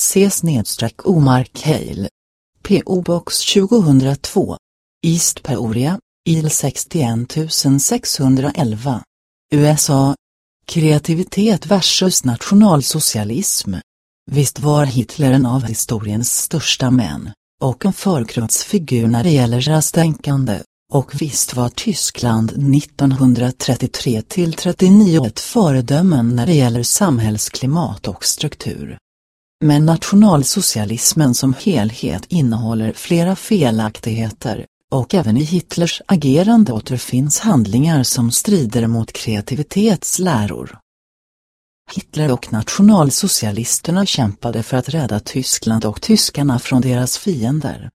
C-snedstreck Omark Hale. PO Box 2002. East Peoria, IL 61611. USA. Kreativitet versus nationalsocialism. Visst var Hitler en av historiens största män, och en förkrotsfigur när det gäller rastänkande, och visst var Tyskland 1933 till 39 ett föredöme när det gäller samhällsklimat och struktur. Men nationalsocialismen som helhet innehåller flera felaktigheter, och även i Hitlers agerande återfinns handlingar som strider mot kreativitetsläror. Hitler och nationalsocialisterna kämpade för att rädda Tyskland och tyskarna från deras fiender.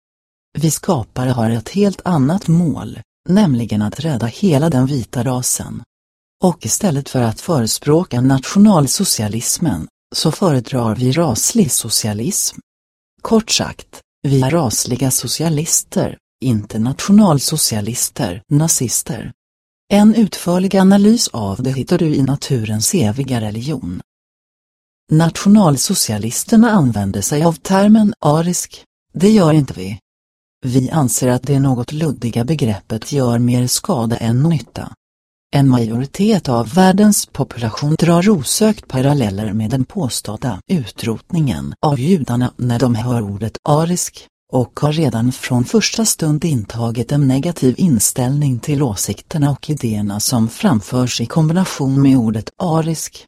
Vi skapare har ett helt annat mål, nämligen att rädda hela den vita rasen. Och istället för att förespråka nationalsocialismen, så föredrar vi raslig socialism. Kort sagt, vi är rasliga socialister, inte nationalsocialister, nazister. En utförlig analys av det hittar du i naturens eviga religion. Nationalsocialisterna använder sig av termen arisk, det gör inte vi. Vi anser att det något luddiga begreppet gör mer skada än nytta. En majoritet av världens population drar osökt paralleller med den påstådda utrotningen av judarna när de hör ordet arisk, och har redan från första stund intagit en negativ inställning till åsikterna och idéerna som framförs i kombination med ordet arisk.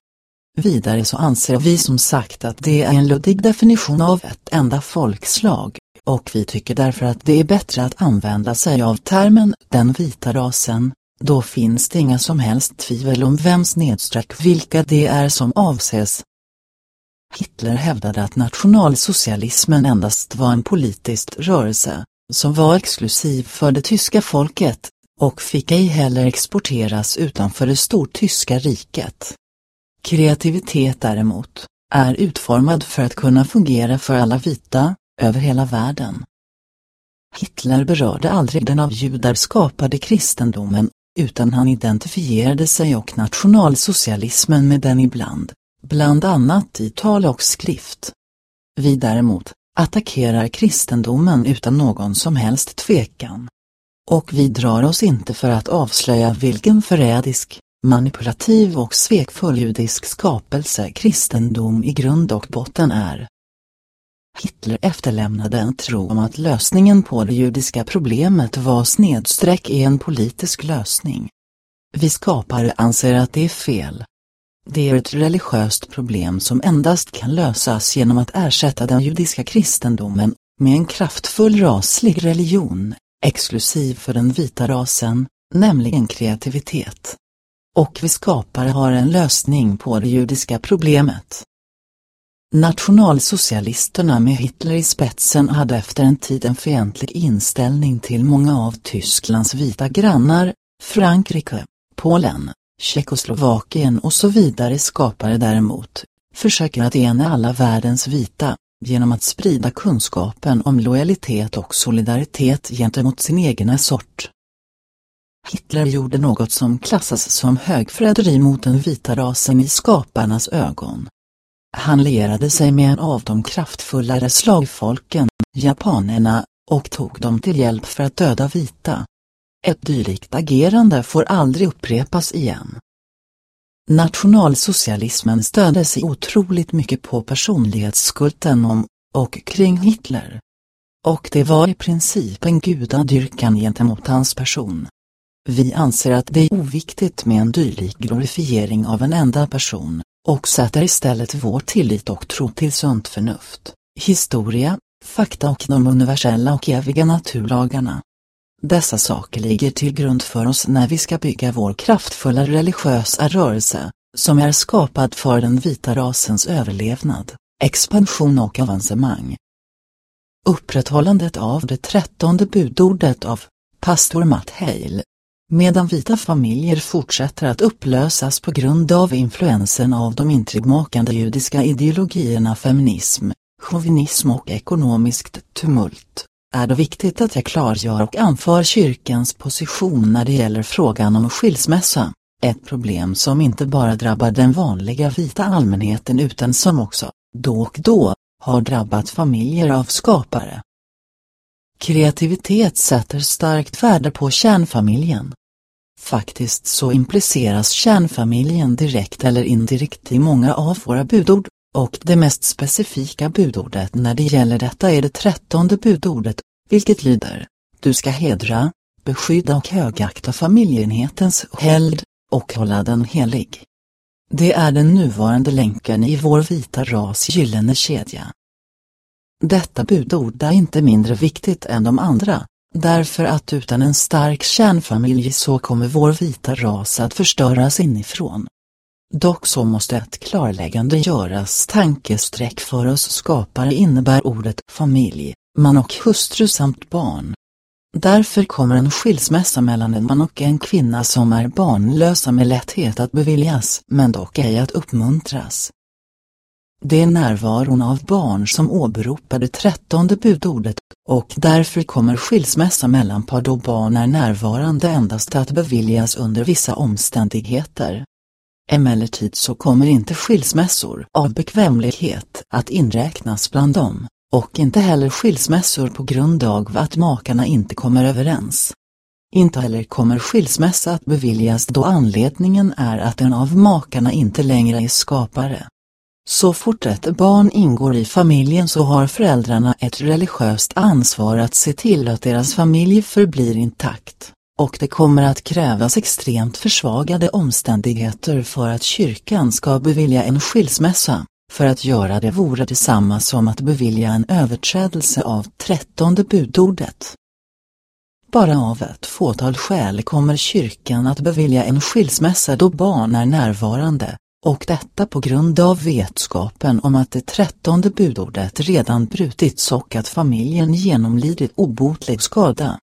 Vidare så anser vi som sagt att det är en luddig definition av ett enda folkslag, och vi tycker därför att det är bättre att använda sig av termen den vita rasen, då finns det inga som helst tvivel om vems nedsträck vilka det är som avses. Hitler hävdade att nationalsocialismen endast var en politisk rörelse, som var exklusiv för det tyska folket, och fick ej heller exporteras utanför det stortyska riket. Kreativitet däremot, är utformad för att kunna fungera för alla vita, över hela världen. Hitler berörde aldrig den av judar skapade kristendomen, utan han identifierade sig och nationalsocialismen med den ibland, bland annat i tal och skrift. Vi däremot, attackerar kristendomen utan någon som helst tvekan. Och vi drar oss inte för att avslöja vilken förrädisk, manipulativ och svekfull judisk skapelse kristendom i grund och botten är. Hitler efterlämnade en tro om att lösningen på det judiska problemet var snedstreck i en politisk lösning. Vi skapare anser att det är fel. Det är ett religiöst problem som endast kan lösas genom att ersätta den judiska kristendomen med en kraftfull raslig religion, exklusiv för den vita rasen, nämligen kreativitet. Och vi skapare har en lösning på det judiska problemet. Nationalsocialisterna med Hitler i spetsen hade efter en tid en fientlig inställning till många av Tysklands vita grannar, Frankrike, Polen, Tjeckoslovakien och så vidare skapare däremot, försöker att ena alla världens vita, genom att sprida kunskapen om lojalitet och solidaritet gentemot sin egna sort. Hitler gjorde något som klassas som högförräderi mot den vita rasen i skaparnas ögon. Han lierade sig med en av de kraftfullare slagfolken, japanerna, och tog dem till hjälp för att döda vita. Ett dylikt agerande får aldrig upprepas igen. Nationalsocialismen stödde sig otroligt mycket på personlighetskulten om, och kring Hitler. Och det var i princip en gudadyrkan gentemot hans person. Vi anser att det är oviktigt med en dylik glorifiering av en enda person, och sätter istället vår tillit och tro till sunt förnuft, historia, fakta och de universella och eviga naturlagarna. Dessa saker ligger till grund för oss när vi ska bygga vår kraftfulla religiösa rörelse, som är skapad för den vita rasens överlevnad, expansion och avancemang. Upprätthållandet av det trettonde budordet av pastor Matt Hale. Medan vita familjer fortsätter att upplösas på grund av influensen av de intrigmakande judiska ideologierna feminism, chauvinism och ekonomiskt tumult, är det viktigt att jag klargör och anför kyrkans position när det gäller frågan om skilsmässa. Ett problem som inte bara drabbar den vanliga vita allmänheten utan som också, då och då, har drabbat familjer av skapare. Kreativitet sätter starkt värde på kärnfamiljen. Faktiskt så impliceras kärnfamiljen direkt eller indirekt i många av våra budord, och det mest specifika budordet när det gäller detta är det trettonde budordet, vilket lyder Du ska hedra, beskydda och högakta familjeenhetens helgd, och hålla den helig. Det är den nuvarande länken i vår vita ras gyllene kedja. Detta budord är inte mindre viktigt än de andra, därför att utan en stark kärnfamilj så kommer vår vita ras att förstöras inifrån. Dock så måste ett klarläggande göras tankesträck för oss skapare innebär ordet familj, man och hustru samt barn. Därför kommer en skilsmässa mellan en man och en kvinna som är barnlösa med lätthet att beviljas men dock ej att uppmuntras. Det är närvaron av barn som åberopar det trettonde budordet, och därför kommer skilsmässa mellan par då barn är närvarande endast att beviljas under vissa omständigheter. Emellertid så kommer inte skilsmässor av bekvämlighet att inräknas bland dem och inte heller skilsmässor på grund av att makarna inte kommer överens. Inte heller kommer skilsmässa att beviljas då anledningen är att en av makarna inte längre är skapare. Så fort ett barn ingår i familjen så har föräldrarna ett religiöst ansvar att se till att deras familj förblir intakt, och det kommer att krävas extremt försvagade omständigheter för att kyrkan ska bevilja en skilsmässa. För att göra det vore detsamma som att bevilja en överträdelse av trettonde budordet. Bara av ett fåtal skäl kommer kyrkan att bevilja en skilsmässa då barn är närvarande, och detta på grund av vetskapen om att det trettonde budordet redan brutits och att familjen genomlidit obotlig skada.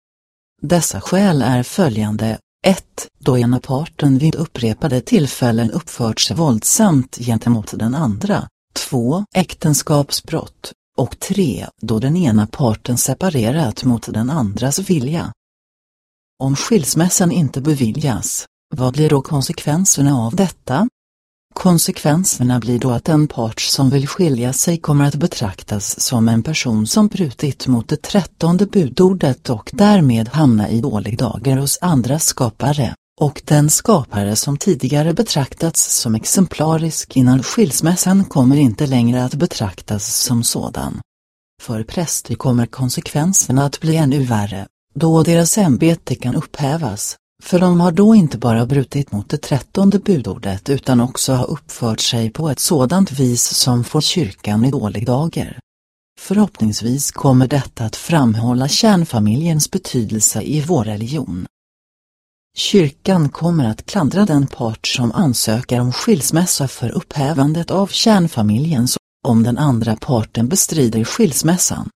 Dessa skäl är följande 1. Då ena parten vid upprepade tillfällen uppfört sig våldsamt gentemot den andra, 2. Äktenskapsbrott och 3. Då den ena parten separerat mot den andras vilja. Om skilsmässan inte beviljas, vad blir då konsekvenserna av detta? Konsekvenserna blir då att en part som vill skilja sig kommer att betraktas som en person som brutit mot det trettonde budordet och därmed hamna i dålig dager hos andra skapare och den skapare som tidigare betraktats som exemplarisk innan skilsmässan kommer inte längre att betraktas som sådan. För präster kommer konsekvenserna att bli ännu värre, då deras ämbete kan upphävas, för de har då inte bara brutit mot det trettonde budordet utan också har uppfört sig på ett sådant vis som får kyrkan i dålig dager. Förhoppningsvis kommer detta att framhålla kärnfamiljens betydelse i vår religion. Kyrkan kommer att klandra den part som ansöker om skilsmässa för upphävandet av kärnfamiljen om den andra parten bestrider skilsmässan.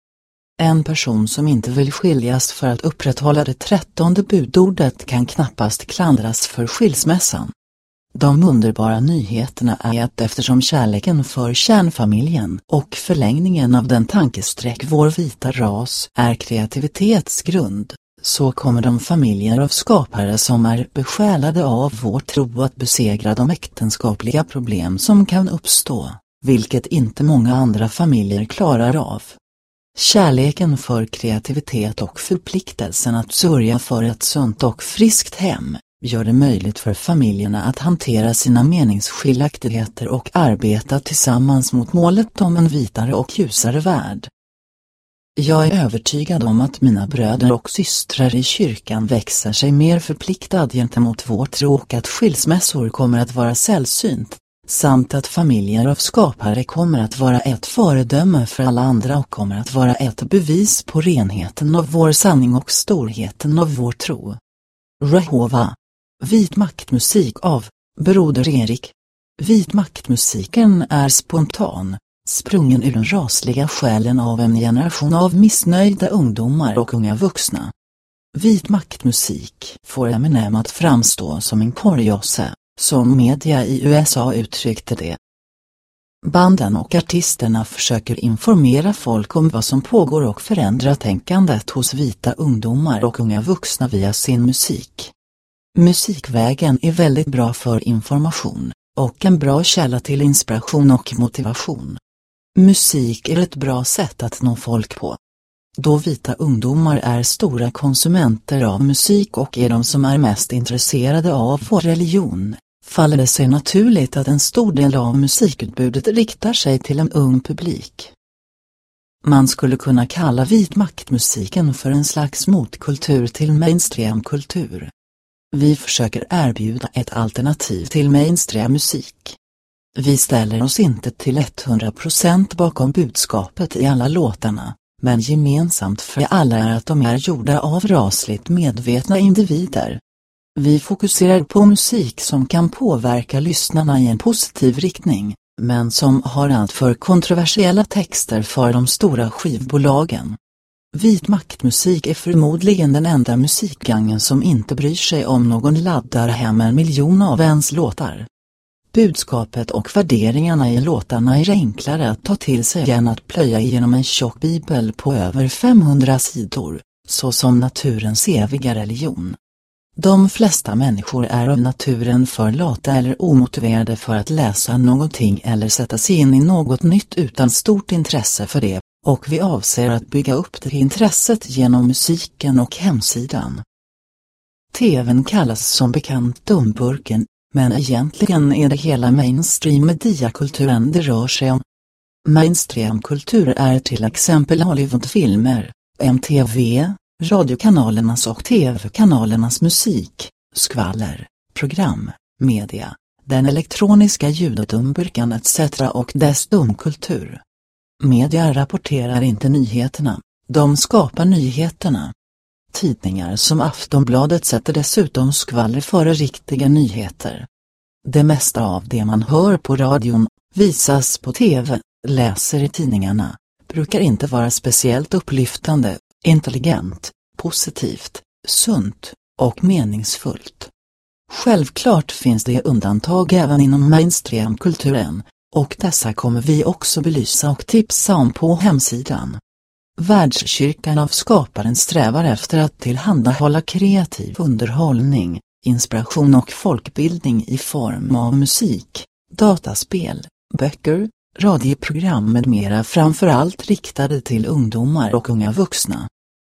En person som inte vill skiljas för att upprätthålla det trettonde budordet kan knappast klandras för skilsmässan. De underbara nyheterna är att eftersom kärleken för kärnfamiljen och förlängningen av den tankesträck vår vita ras är kreativitetsgrund, så kommer de familjer av skapare som är besjälade av vår tro att besegra de äktenskapliga problem som kan uppstå, vilket inte många andra familjer klarar av. Kärleken för kreativitet och förpliktelsen att sörja för ett sunt och friskt hem, gör det möjligt för familjerna att hantera sina meningsskiljaktigheter och arbeta tillsammans mot målet om en vitare och ljusare värld. Jag är övertygad om att mina bröder och systrar i kyrkan växer sig mer förpliktad gentemot vår tro och att skilsmässor kommer att vara sällsynt, samt att familjer av skapare kommer att vara ett föredöme för alla andra och kommer att vara ett bevis på renheten av vår sanning och storheten av vår tro. Rehova. Vit maktmusik av Broder Erik. Vit maktmusiken är spontan, sprungen ur den rasliga själen av en generation av missnöjda ungdomar och unga vuxna. Vit maktmusik får Eminem att framstå som en korgosse, som media i USA uttryckte det. Banden och artisterna försöker informera folk om vad som pågår och förändra tänkandet hos vita ungdomar och unga vuxna via sin musik. Musikvägen är väldigt bra för information, och en bra källa till inspiration och motivation. Musik är ett bra sätt att nå folk på. Då vita ungdomar är stora konsumenter av musik och är de som är mest intresserade av vår religion, faller det sig naturligt att en stor del av musikutbudet riktar sig till en ung publik. Man skulle kunna kalla vitmaktmusiken för en slags motkultur till mainstreamkultur. Vi försöker erbjuda ett alternativ till mainstream-musik. Vi ställer oss inte till 100% bakom budskapet i alla låtarna, men gemensamt för alla är att de är gjorda av rasligt medvetna individer. Vi fokuserar på musik som kan påverka lyssnarna i en positiv riktning, men som har alltför kontroversiella texter för de stora skivbolagen. Vit maktmusik är förmodligen den enda musikgangen som inte bryr sig om någon laddar hem en miljon av ens låtar. Budskapet och värderingarna i låtarna är enklare att ta till sig än att plöja igenom en tjock bibel på över 500 sidor, såsom naturens eviga religion. De flesta människor är av naturen för lata eller omotiverade för att läsa någonting eller sätta sig in i något nytt utan stort intresse för det, och vi avser att bygga upp det intresset genom musiken och hemsidan. TVn kallas som bekant dumburken, men egentligen är det hela mainstream mediakulturen det rör sig om. Mainstreamkultur är till exempel Hollywoodfilmer, MTV, radiokanalernas och tv-kanalernas musik, skvaller, program, media, den elektroniska ljudumburkan etc. och dess dumkultur. Media rapporterar inte nyheterna, de skapar nyheterna. Tidningar som Aftonbladet sätter dessutom skvaller före riktiga nyheter. Det mesta av det man hör på radion, visas på tv, läser i tidningarna, brukar inte vara speciellt upplyftande, intelligent, positivt, sunt och meningsfullt. Självklart finns det undantag även inom mainstreamkulturen, och dessa kommer vi också belysa och tipsa om på hemsidan. Världskyrkan av Skaparen strävar efter att tillhandahålla kreativ underhållning, inspiration och folkbildning i form av musik, dataspel, böcker, radioprogram med mera framförallt riktade till ungdomar och unga vuxna.